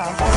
Arkansas.